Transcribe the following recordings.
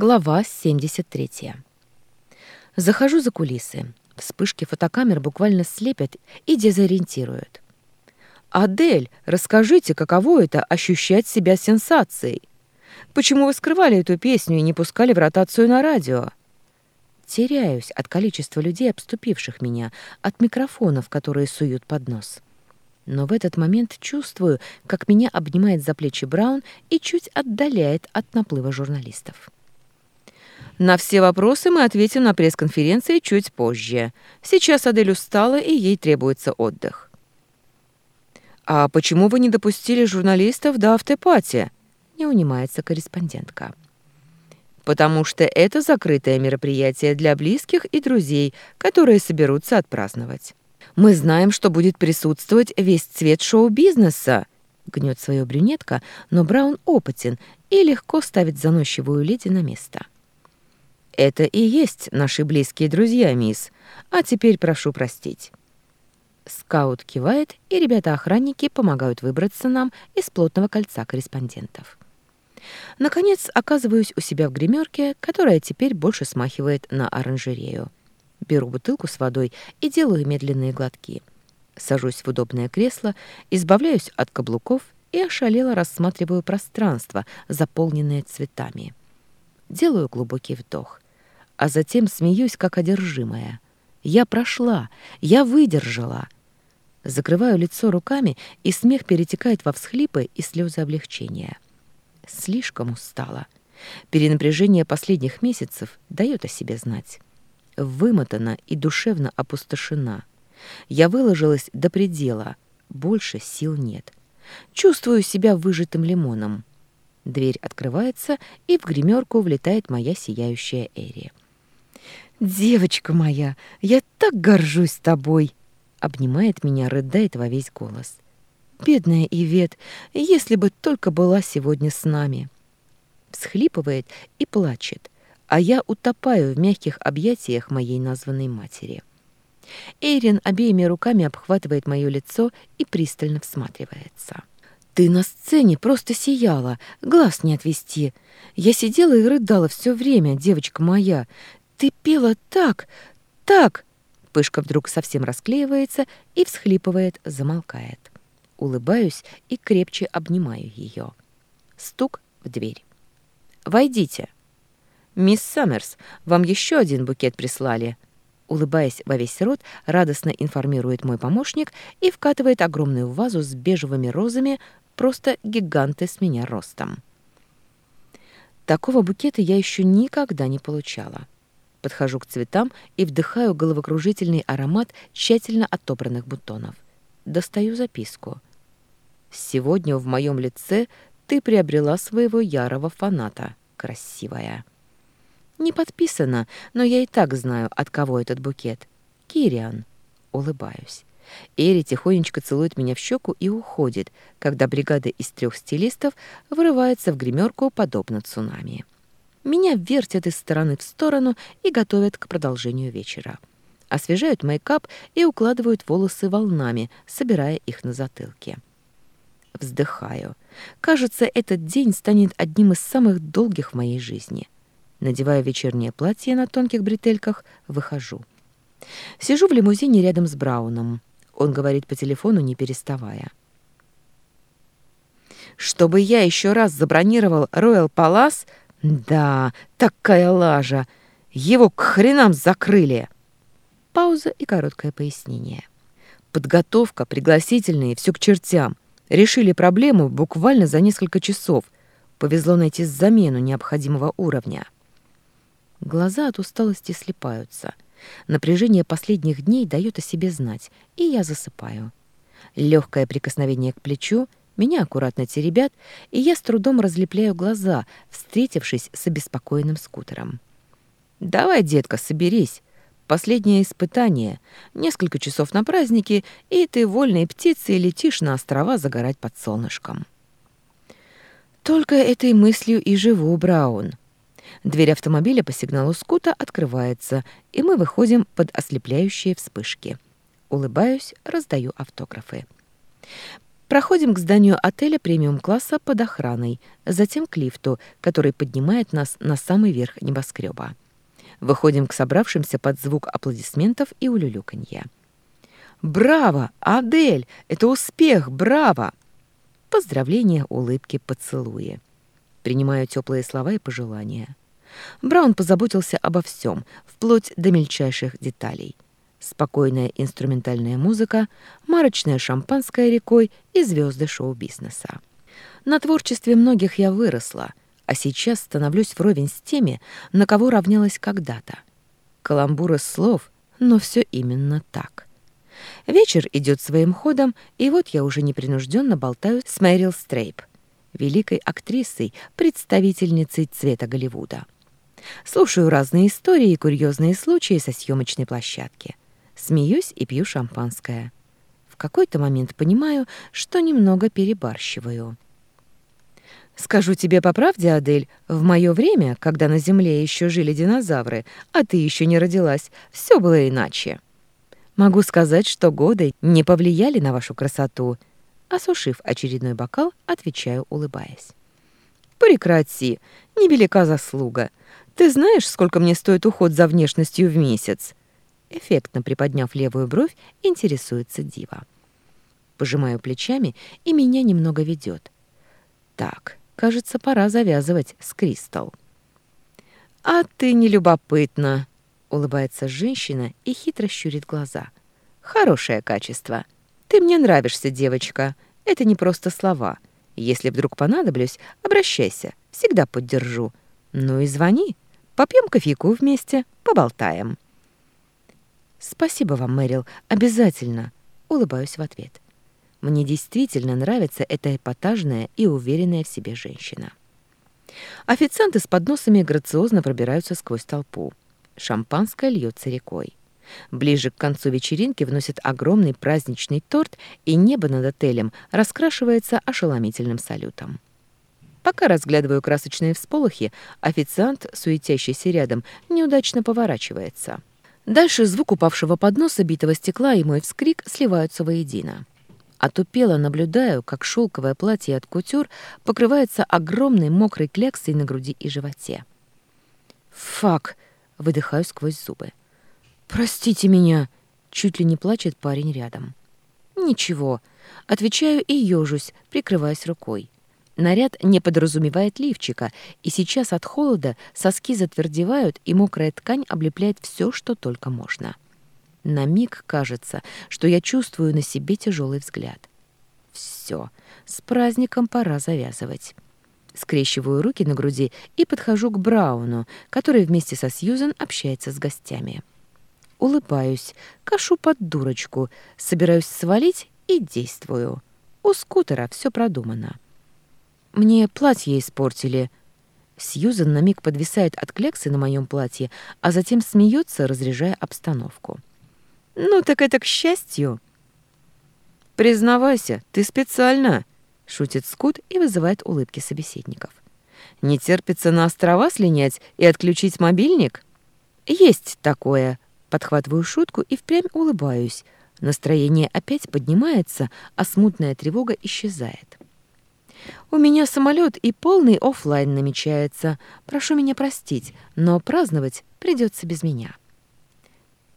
Глава 73. Захожу за кулисы. Вспышки фотокамер буквально слепят и дезориентируют. «Адель, расскажите, каково это — ощущать себя сенсацией? Почему вы скрывали эту песню и не пускали в ротацию на радио?» Теряюсь от количества людей, обступивших меня, от микрофонов, которые суют под нос. Но в этот момент чувствую, как меня обнимает за плечи Браун и чуть отдаляет от наплыва журналистов. На все вопросы мы ответим на пресс-конференции чуть позже. Сейчас Адель устала, и ей требуется отдых. «А почему вы не допустили журналистов до автопати?» — не унимается корреспондентка. «Потому что это закрытое мероприятие для близких и друзей, которые соберутся отпраздновать. Мы знаем, что будет присутствовать весь цвет шоу-бизнеса», — гнет свою брюнетка, но Браун опытен и легко ставит заносчивую леди на место. Это и есть наши близкие друзья, мисс. А теперь прошу простить. Скаут кивает, и ребята-охранники помогают выбраться нам из плотного кольца корреспондентов. Наконец, оказываюсь у себя в гримерке, которая теперь больше смахивает на оранжерею. Беру бутылку с водой и делаю медленные глотки. Сажусь в удобное кресло, избавляюсь от каблуков и ошалело рассматриваю пространство, заполненное цветами. Делаю глубокий вдох а затем смеюсь, как одержимая. Я прошла, я выдержала. Закрываю лицо руками, и смех перетекает во всхлипы и слезы облегчения. Слишком устала. Перенапряжение последних месяцев дает о себе знать. Вымотана и душевно опустошена. Я выложилась до предела. Больше сил нет. Чувствую себя выжатым лимоном. Дверь открывается, и в гримерку влетает моя сияющая Эри. «Девочка моя, я так горжусь тобой!» Обнимает меня, рыдает во весь голос. «Бедная Ивет, если бы только была сегодня с нами!» Всхлипывает и плачет, а я утопаю в мягких объятиях моей названной матери. Эйрин обеими руками обхватывает мое лицо и пристально всматривается. «Ты на сцене просто сияла, глаз не отвести. Я сидела и рыдала все время, девочка моя. Ты пела так, так!» Пышка вдруг совсем расклеивается и всхлипывает, замолкает. Улыбаюсь и крепче обнимаю ее. Стук в дверь. «Войдите!» «Мисс Саммерс, вам еще один букет прислали!» Улыбаясь во весь рот, радостно информирует мой помощник и вкатывает огромную вазу с бежевыми розами, просто гиганты с меня ростом. Такого букета я еще никогда не получала. Подхожу к цветам и вдыхаю головокружительный аромат тщательно отобранных бутонов. Достаю записку. «Сегодня в моем лице ты приобрела своего ярого фаната, красивая». Не подписано, но я и так знаю, от кого этот букет. Кириан. Улыбаюсь. Эри тихонечко целует меня в щеку и уходит, когда бригада из трех стилистов вырывается в гримерку подобно цунами. Меня вертят из стороны в сторону и готовят к продолжению вечера. Освежают мейкап и укладывают волосы волнами, собирая их на затылке. Вздыхаю. Кажется, этот день станет одним из самых долгих в моей жизни. Надевая вечернее платье на тонких бретельках, выхожу. Сижу в лимузине рядом с Брауном. Он говорит по телефону, не переставая. «Чтобы я еще раз забронировал Роyal Palace, да, такая лажа. Его к хренам закрыли. Пауза и короткое пояснение. Подготовка, пригласительные, все к чертям. Решили проблему буквально за несколько часов. Повезло найти замену необходимого уровня. Глаза от усталости слепаются. Напряжение последних дней дает о себе знать, и я засыпаю. Легкое прикосновение к плечу, меня аккуратно теребят, и я с трудом разлепляю глаза, встретившись с обеспокоенным скутером. «Давай, детка, соберись. Последнее испытание. Несколько часов на празднике, и ты вольной птицей летишь на острова загорать под солнышком». Только этой мыслью и живу, Браун. Дверь автомобиля по сигналу скута открывается, и мы выходим под ослепляющие вспышки. Улыбаюсь, раздаю автографы. Проходим к зданию отеля премиум-класса под охраной, затем к лифту, который поднимает нас на самый верх небоскреба. Выходим к собравшимся под звук аплодисментов и улюлюканья. «Браво! Адель! Это успех! Браво!» Поздравления, улыбки, поцелуи. Принимаю теплые слова и пожелания. Браун позаботился обо всем, вплоть до мельчайших деталей. Спокойная инструментальная музыка, марочное шампанское рекой и звезды шоу-бизнеса. На творчестве многих я выросла, а сейчас становлюсь вровень с теми, на кого равнялась когда-то. Каламбуры слов, но все именно так. Вечер идет своим ходом, и вот я уже непринужденно болтаю с Мэрил Стрейп, великой актрисой, представительницей цвета Голливуда. Слушаю разные истории и курьезные случаи со съемочной площадки. Смеюсь и пью шампанское. В какой-то момент понимаю, что немного перебарщиваю. Скажу тебе по правде, Адель, в мое время, когда на Земле еще жили динозавры, а ты еще не родилась, все было иначе. Могу сказать, что годы не повлияли на вашу красоту. Осушив очередной бокал, отвечаю, улыбаясь. Прекрати, невелика заслуга. Ты знаешь, сколько мне стоит уход за внешностью в месяц? Эффектно приподняв левую бровь, интересуется Дива. Пожимаю плечами, и меня немного ведет. Так, кажется, пора завязывать с Кристал. «А ты не любопытна!» Улыбается женщина и хитро щурит глаза. Хорошее качество. Ты мне нравишься, девочка. Это не просто слова. Если вдруг понадоблюсь, обращайся. Всегда поддержу. Ну и звони. Попьем кофейку вместе, поболтаем. Спасибо вам, Мэрил. Обязательно. Улыбаюсь в ответ. Мне действительно нравится эта эпатажная и уверенная в себе женщина. Официанты с подносами грациозно пробираются сквозь толпу. Шампанское льется рекой. Ближе к концу вечеринки вносят огромный праздничный торт, и небо над отелем раскрашивается ошеломительным салютом. Пока разглядываю красочные всполохи, официант, суетящийся рядом, неудачно поворачивается. Дальше звук упавшего подноса битого стекла и мой вскрик сливаются воедино. Отупело наблюдаю, как шелковое платье от кутюр покрывается огромной мокрой кляксой на груди и животе. «Фак!» Выдыхаю сквозь зубы. «Простите меня!» Чуть ли не плачет парень рядом. «Ничего». Отвечаю и ёжусь, прикрываясь рукой. Наряд не подразумевает лифчика, и сейчас от холода соски затвердевают, и мокрая ткань облепляет все, что только можно. На миг кажется, что я чувствую на себе тяжелый взгляд. Все, с праздником пора завязывать. Скрещиваю руки на груди и подхожу к Брауну, который вместе со Сьюзен общается с гостями. Улыбаюсь, кашу под дурочку, собираюсь свалить и действую. У скутера все продумано. Мне платье испортили. Сьюзен на миг подвисает от клексы на моем платье, а затем смеется, разряжая обстановку. «Ну так это к счастью!» «Признавайся, ты специально!» шутит Скут и вызывает улыбки собеседников. Не терпится на острова слинять и отключить мобильник? Есть такое. Подхватываю шутку и впрямь улыбаюсь. Настроение опять поднимается, а смутная тревога исчезает. У меня самолет и полный офлайн намечается. Прошу меня простить, но праздновать придется без меня.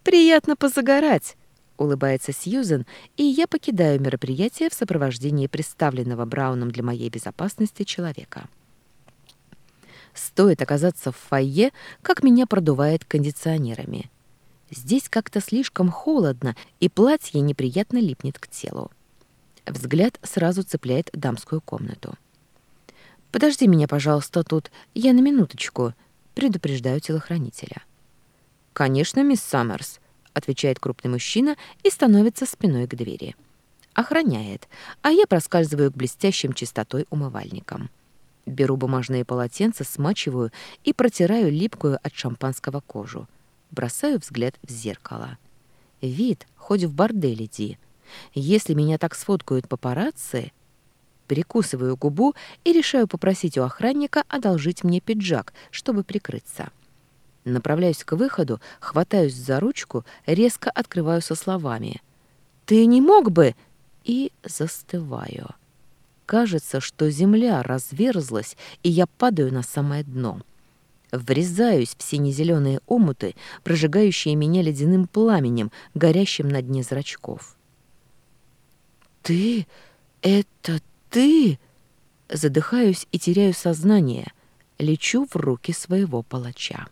Приятно позагорать, улыбается Сьюзен, и я покидаю мероприятие в сопровождении представленного Брауном для моей безопасности человека. Стоит оказаться в фойе, как меня продувает кондиционерами. Здесь как-то слишком холодно, и платье неприятно липнет к телу. Взгляд сразу цепляет дамскую комнату. «Подожди меня, пожалуйста, тут. Я на минуточку», — предупреждаю телохранителя. «Конечно, мисс Саммерс», отвечает крупный мужчина и становится спиной к двери. Охраняет, а я проскальзываю к блестящим чистотой умывальникам. Беру бумажные полотенца, смачиваю и протираю липкую от шампанского кожу. Бросаю взгляд в зеркало. Вид, хоть в бордель иди. Если меня так сфоткают папарацци... Перекусываю губу и решаю попросить у охранника одолжить мне пиджак, чтобы прикрыться. Направляюсь к выходу, хватаюсь за ручку, резко открываю со словами. «Ты не мог бы...» и застываю. Кажется, что земля разверзлась, и я падаю на самое дно. Врезаюсь в сине-зеленые омуты, прожигающие меня ледяным пламенем, горящим на дне зрачков. «Ты? Это ты?» Задыхаюсь и теряю сознание. Лечу в руки своего палача.